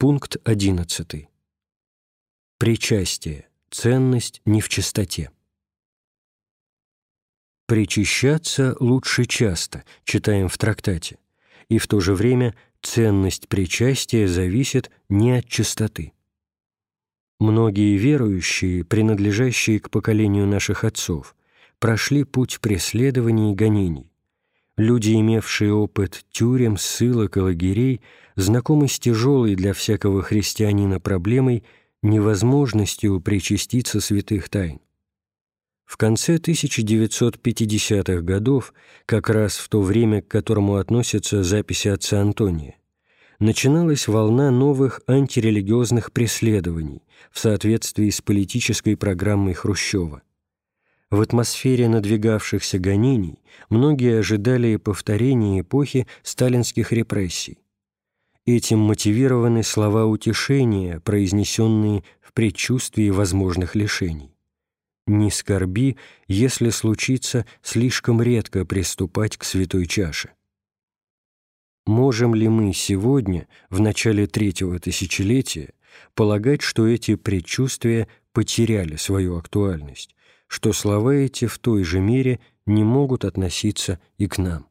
Пункт 11. Причастие. Ценность не в чистоте. Причащаться лучше часто, читаем в трактате, и в то же время ценность причастия зависит не от чистоты. Многие верующие, принадлежащие к поколению наших отцов, прошли путь преследований и гонений. Люди, имевшие опыт тюрем, ссылок и лагерей, знакомы с тяжелой для всякого христианина проблемой невозможностью причаститься святых тайн. В конце 1950-х годов, как раз в то время, к которому относятся записи отца Антония, начиналась волна новых антирелигиозных преследований в соответствии с политической программой Хрущева. В атмосфере надвигавшихся гонений многие ожидали повторения эпохи сталинских репрессий. Этим мотивированы слова утешения, произнесенные в предчувствии возможных лишений. Не скорби, если случится слишком редко приступать к святой чаше. Можем ли мы сегодня, в начале третьего тысячелетия, полагать, что эти предчувствия потеряли свою актуальность, что слова эти в той же мере не могут относиться и к нам?